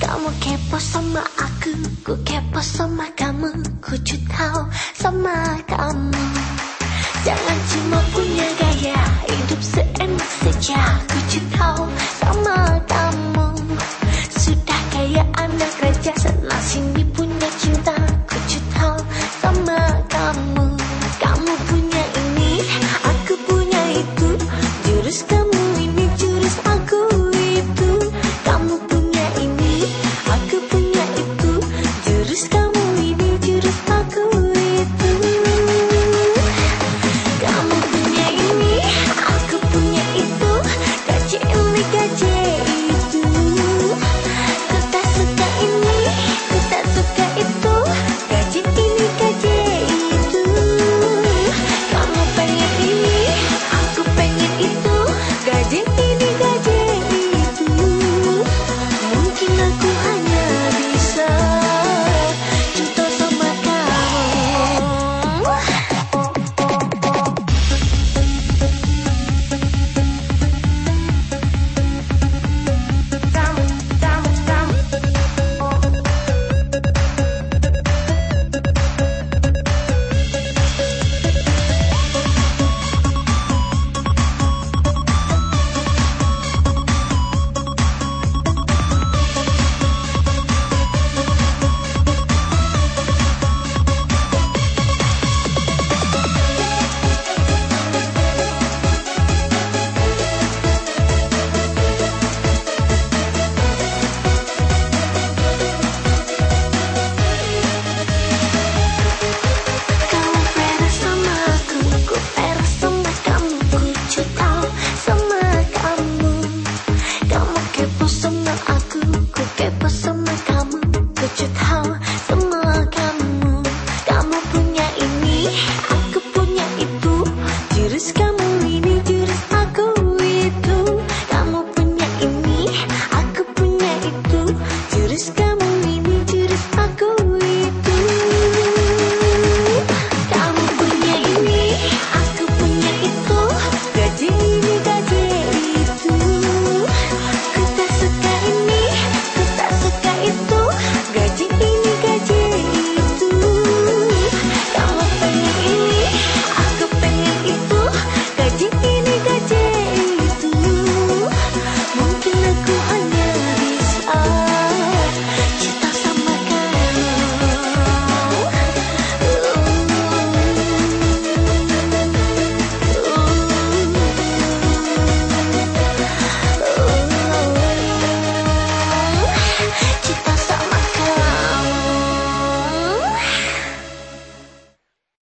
Kamu kepo sama aku Ku kepo sama kamu Ku cutau sama kamu Jangan cuma punya gaya Hidup seenak saja Ku cutau tahu